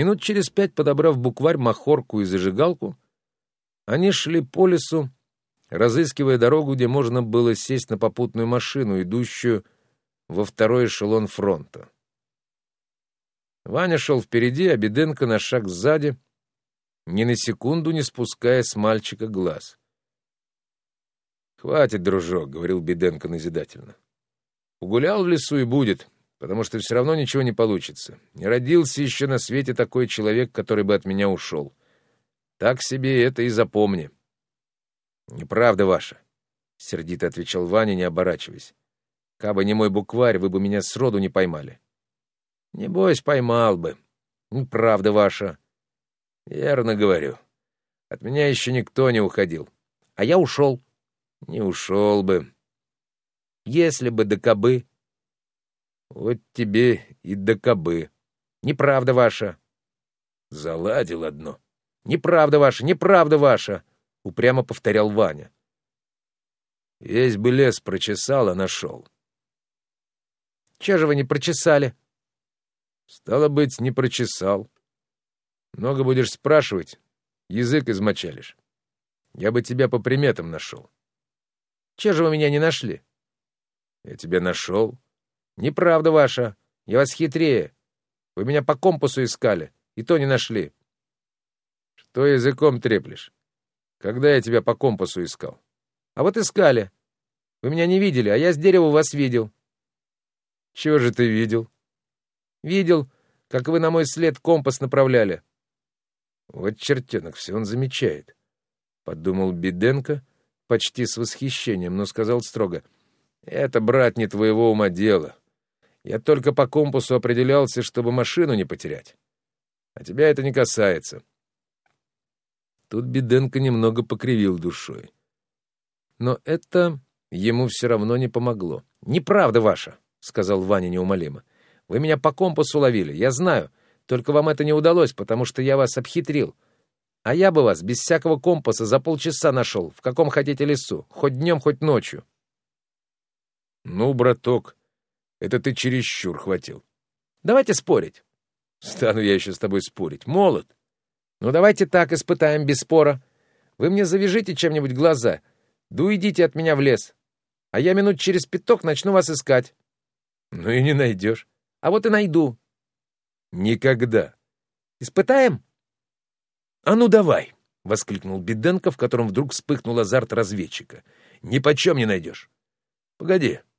Минут через пять, подобрав букварь, махорку и зажигалку, они шли по лесу, разыскивая дорогу, где можно было сесть на попутную машину, идущую во второй эшелон фронта. Ваня шел впереди, а Беденко на шаг сзади, ни на секунду не спуская с мальчика глаз. «Хватит, дружок», — говорил Беденко назидательно. «Угулял в лесу и будет, потому что все равно ничего не получится. Не родился еще на свете такой человек, который бы от меня ушел. Так себе это и запомни». «Неправда ваша», — сердито отвечал Ваня, не оборачиваясь. «Кабы не мой букварь, вы бы меня сроду не поймали». «Небось, поймал бы. Неправда ваша». «Верно говорю. От меня еще никто не уходил. А я ушел». Не ушел бы. Если бы до кобы. Вот тебе и до кобы. Неправда ваша. Заладил одно. Неправда ваша, неправда ваша, упрямо повторял Ваня. Весь бы лес прочесал, а нашел. Че же вы не прочесали? Стало быть, не прочесал. Много будешь спрашивать, язык измочалишь. Я бы тебя по приметам нашел. Чего же вы меня не нашли? Я тебя нашел. Неправда ваша. Я вас хитрее. Вы меня по компасу искали, и то не нашли. Что языком треплешь? Когда я тебя по компасу искал? А вот искали. Вы меня не видели, а я с дерева вас видел. Чего же ты видел? Видел, как вы на мой след компас направляли. Вот чертенок, все он замечает. Подумал Биденко почти с восхищением, но сказал строго. «Это, брат, не твоего ума дело. Я только по компасу определялся, чтобы машину не потерять. А тебя это не касается». Тут Беденко немного покривил душой. Но это ему все равно не помогло. «Неправда ваша», — сказал Ваня неумолимо. «Вы меня по компасу ловили, я знаю. Только вам это не удалось, потому что я вас обхитрил. А я бы вас без всякого компаса за полчаса нашел, в каком хотите лесу, хоть днем, хоть ночью. Ну, браток, это ты чересчур хватил. Давайте спорить. Стану я еще с тобой спорить. Молод. Ну, давайте так испытаем без спора. Вы мне завяжите чем-нибудь глаза, да уйдите от меня в лес. А я минут через пяток начну вас искать. Ну и не найдешь. А вот и найду. Никогда. Испытаем? «А ну давай!» — воскликнул Беденко, в котором вдруг вспыхнул азарт разведчика. «Ни почем не найдешь!» «Погоди!» —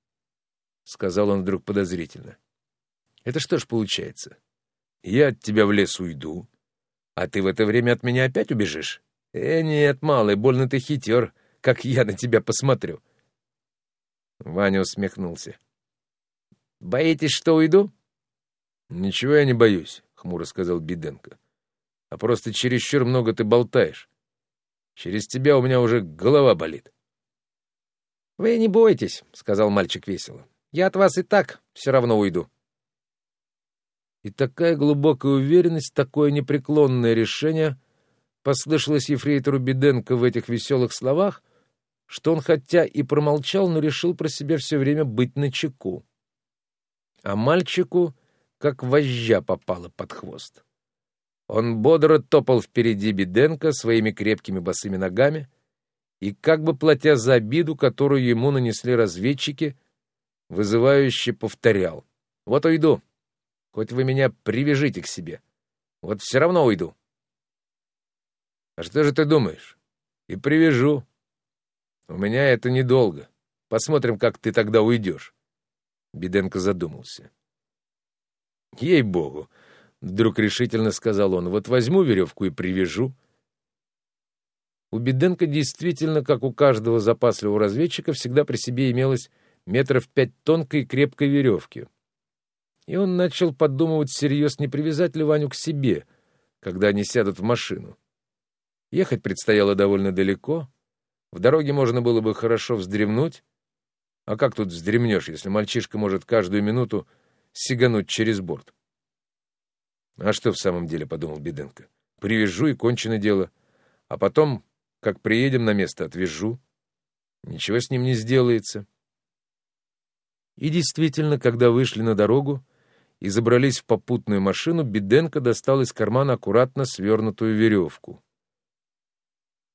сказал он вдруг подозрительно. «Это что ж получается? Я от тебя в лес уйду, а ты в это время от меня опять убежишь? Э, нет, малый, больно ты хитер, как я на тебя посмотрю!» Ваня усмехнулся. «Боитесь, что уйду?» «Ничего я не боюсь», — хмуро сказал Беденко а просто чересчур много ты болтаешь. Через тебя у меня уже голова болит. — Вы не бойтесь, — сказал мальчик весело. — Я от вас и так все равно уйду. И такая глубокая уверенность, такое непреклонное решение послышалось ефрейтору Беденко в этих веселых словах, что он хотя и промолчал, но решил про себя все время быть начеку. А мальчику как вожжа попала под хвост. Он бодро топал впереди Беденко своими крепкими босыми ногами и, как бы платя за обиду, которую ему нанесли разведчики, вызывающе повторял. «Вот уйду. Хоть вы меня привяжите к себе. Вот все равно уйду». «А что же ты думаешь? И привяжу. У меня это недолго. Посмотрим, как ты тогда уйдешь». Беденко задумался. «Ей-богу!» Вдруг решительно сказал он. Вот возьму веревку и привяжу. У Беденко действительно, как у каждого запасливого разведчика, всегда при себе имелось метров пять тонкой крепкой веревки. И он начал подумывать всерьез, не привязать ли Ваню к себе, когда они сядут в машину. Ехать предстояло довольно далеко. В дороге можно было бы хорошо вздремнуть. А как тут вздремнешь, если мальчишка может каждую минуту сигануть через борт? А что в самом деле, подумал Беденко. Привяжу и кончено дело. А потом, как приедем на место, отвяжу. Ничего с ним не сделается. И действительно, когда вышли на дорогу, и забрались в попутную машину, Беденко достал из кармана аккуратно свернутую веревку.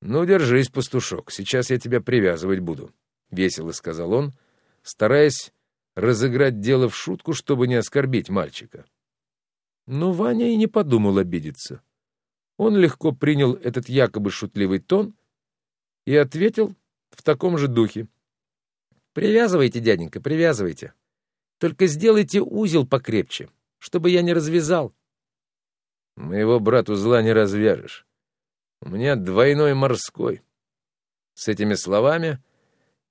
«Ну, держись, пастушок, сейчас я тебя привязывать буду», — весело сказал он, стараясь разыграть дело в шутку, чтобы не оскорбить мальчика. Но Ваня и не подумал обидеться. Он легко принял этот якобы шутливый тон и ответил в таком же духе. «Привязывайте, дяденька, привязывайте. Только сделайте узел покрепче, чтобы я не развязал». «Моего брату зла не развяжешь. У меня двойной морской». С этими словами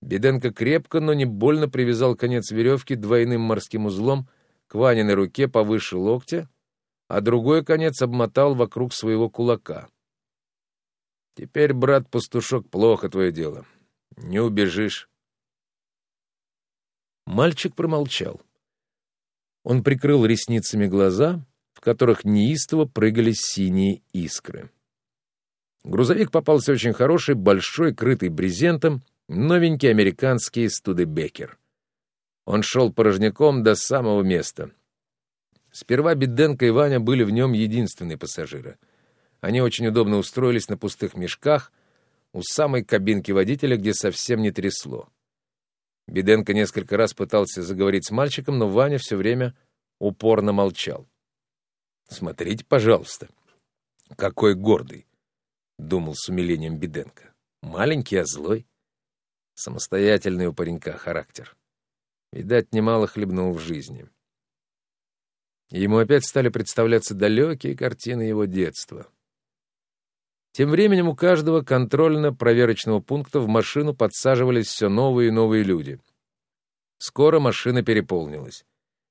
Беденко крепко, но не больно привязал конец веревки двойным морским узлом к Ваниной руке повыше локтя, а другой конец обмотал вокруг своего кулака. «Теперь, брат-пастушок, плохо твое дело. Не убежишь». Мальчик промолчал. Он прикрыл ресницами глаза, в которых неистово прыгали синие искры. Грузовик попался очень хороший, большой, крытый брезентом, новенький американский Студебекер. Он шел порожняком до самого места — Сперва Беденко и Ваня были в нем единственные пассажиры. Они очень удобно устроились на пустых мешках у самой кабинки водителя, где совсем не трясло. Беденко несколько раз пытался заговорить с мальчиком, но Ваня все время упорно молчал. «Смотрите, пожалуйста, какой гордый!» — думал с умилением Беденко. «Маленький, а злой. Самостоятельный у паренька характер. Видать, немало хлебнул в жизни». Ему опять стали представляться далекие картины его детства. Тем временем у каждого контрольно-проверочного пункта в машину подсаживались все новые и новые люди. Скоро машина переполнилась.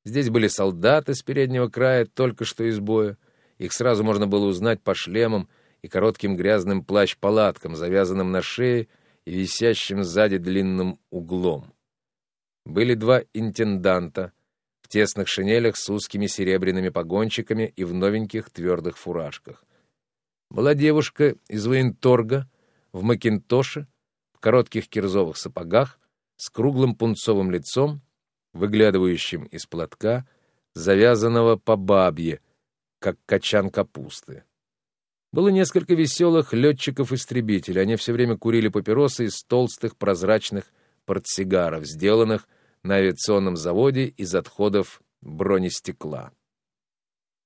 Здесь были солдаты с переднего края, только что из боя. Их сразу можно было узнать по шлемам и коротким грязным плащ-палаткам, завязанным на шее и висящим сзади длинным углом. Были два интенданта, в тесных шинелях с узкими серебряными погончиками и в новеньких твердых фуражках. Была девушка из военторга в макинтоше, в коротких кирзовых сапогах, с круглым пунцовым лицом, выглядывающим из платка, завязанного по бабье, как качан капусты. Было несколько веселых летчиков-истребителей. Они все время курили папиросы из толстых прозрачных портсигаров, сделанных на авиационном заводе из отходов бронестекла.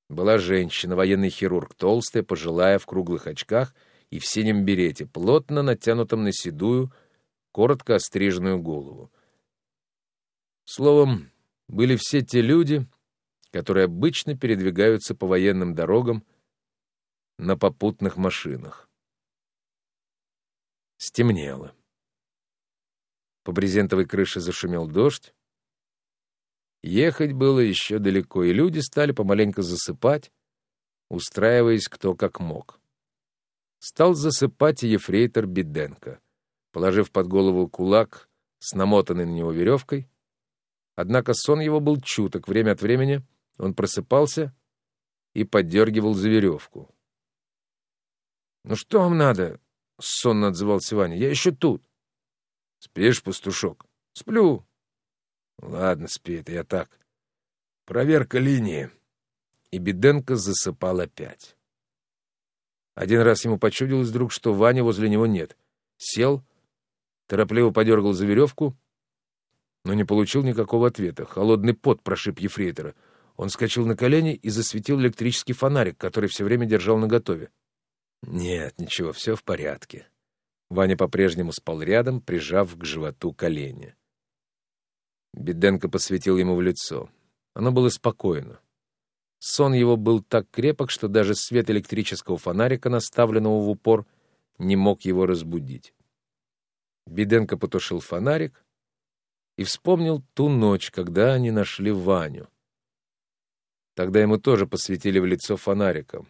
Была женщина, военный хирург, толстая, пожилая, в круглых очках и в синем берете, плотно натянутом на седую, коротко остриженную голову. Словом, были все те люди, которые обычно передвигаются по военным дорогам на попутных машинах. Стемнело. По брезентовой крыше зашумел дождь. Ехать было еще далеко, и люди стали помаленько засыпать, устраиваясь кто как мог. Стал засыпать и ефрейтор Беденко, положив под голову кулак с намотанной на него веревкой. Однако сон его был чуток, время от времени он просыпался и поддергивал за веревку. «Ну что вам надо?» — сонно отзывался Ваня. «Я еще тут». Спишь, пастушок? Сплю. Ладно, спи, это я так. Проверка линии. И Беденко засыпал опять. Один раз ему почудилось вдруг, что Вани возле него нет. Сел, торопливо подергал за веревку, но не получил никакого ответа. Холодный пот прошиб ефрейтора. Он скочил на колени и засветил электрический фонарик, который все время держал наготове. Нет, ничего, все в порядке. Ваня по-прежнему спал рядом, прижав к животу колени. Беденко посветил ему в лицо. Оно было спокойно. Сон его был так крепок, что даже свет электрического фонарика, наставленного в упор, не мог его разбудить. Беденко потушил фонарик и вспомнил ту ночь, когда они нашли Ваню. Тогда ему тоже посветили в лицо фонариком.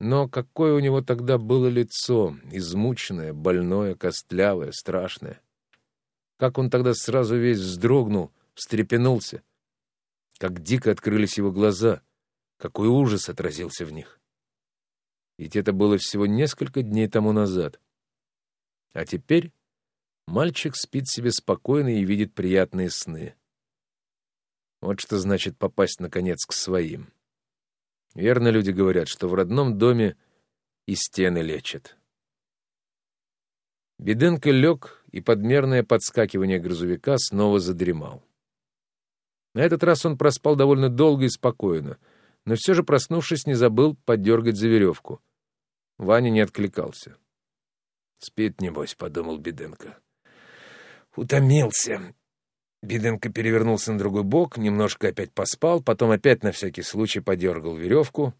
Но какое у него тогда было лицо, измученное, больное, костлявое, страшное. Как он тогда сразу весь вздрогнул, встрепенулся. Как дико открылись его глаза, какой ужас отразился в них. Ведь это было всего несколько дней тому назад. А теперь мальчик спит себе спокойно и видит приятные сны. Вот что значит попасть, наконец, к своим. Верно люди говорят, что в родном доме и стены лечат. Беденко лег, и подмерное подскакивание грузовика снова задремал. На этот раз он проспал довольно долго и спокойно, но все же, проснувшись, не забыл подергать за веревку. Ваня не откликался. «Спит, небось», — подумал Беденко. «Утомился». Беденко перевернулся на другой бок, немножко опять поспал, потом опять на всякий случай подергал веревку.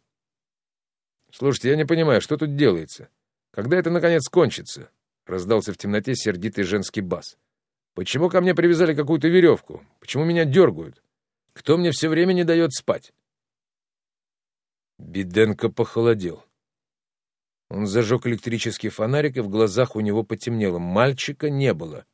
«Слушайте, я не понимаю, что тут делается? Когда это, наконец, кончится?» — раздался в темноте сердитый женский бас. «Почему ко мне привязали какую-то веревку? Почему меня дергают? Кто мне все время не дает спать?» Беденко похолодел. Он зажег электрический фонарик, и в глазах у него потемнело. Мальчика не было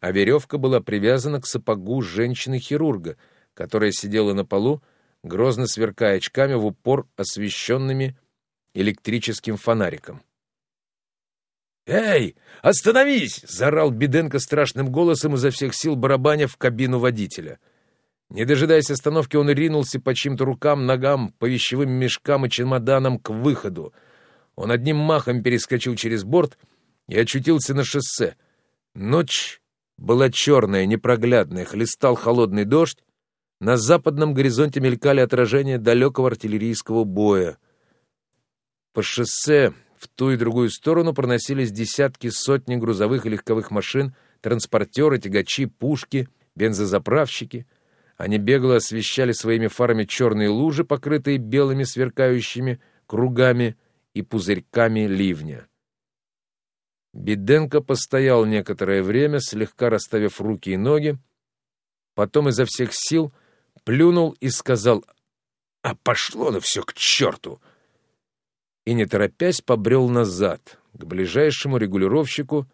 а веревка была привязана к сапогу женщины-хирурга, которая сидела на полу, грозно сверкая очками в упор освещенными электрическим фонариком. «Эй, остановись!» — заорал Беденко страшным голосом изо всех сил барабаня в кабину водителя. Не дожидаясь остановки, он ринулся по чьим-то рукам, ногам, по вещевым мешкам и чемоданам к выходу. Он одним махом перескочил через борт и очутился на шоссе. Ночь была черная, непроглядная, хлестал холодный дождь, на западном горизонте мелькали отражения далекого артиллерийского боя. По шоссе в ту и другую сторону проносились десятки, сотни грузовых и легковых машин, транспортеры, тягачи, пушки, бензозаправщики. Они бегло освещали своими фарами черные лужи, покрытые белыми сверкающими кругами и пузырьками ливня. Беденко постоял некоторое время, слегка расставив руки и ноги, потом изо всех сил плюнул и сказал «А пошло на все к черту!» И, не торопясь, побрел назад, к ближайшему регулировщику,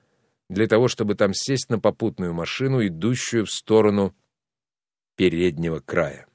для того, чтобы там сесть на попутную машину, идущую в сторону переднего края.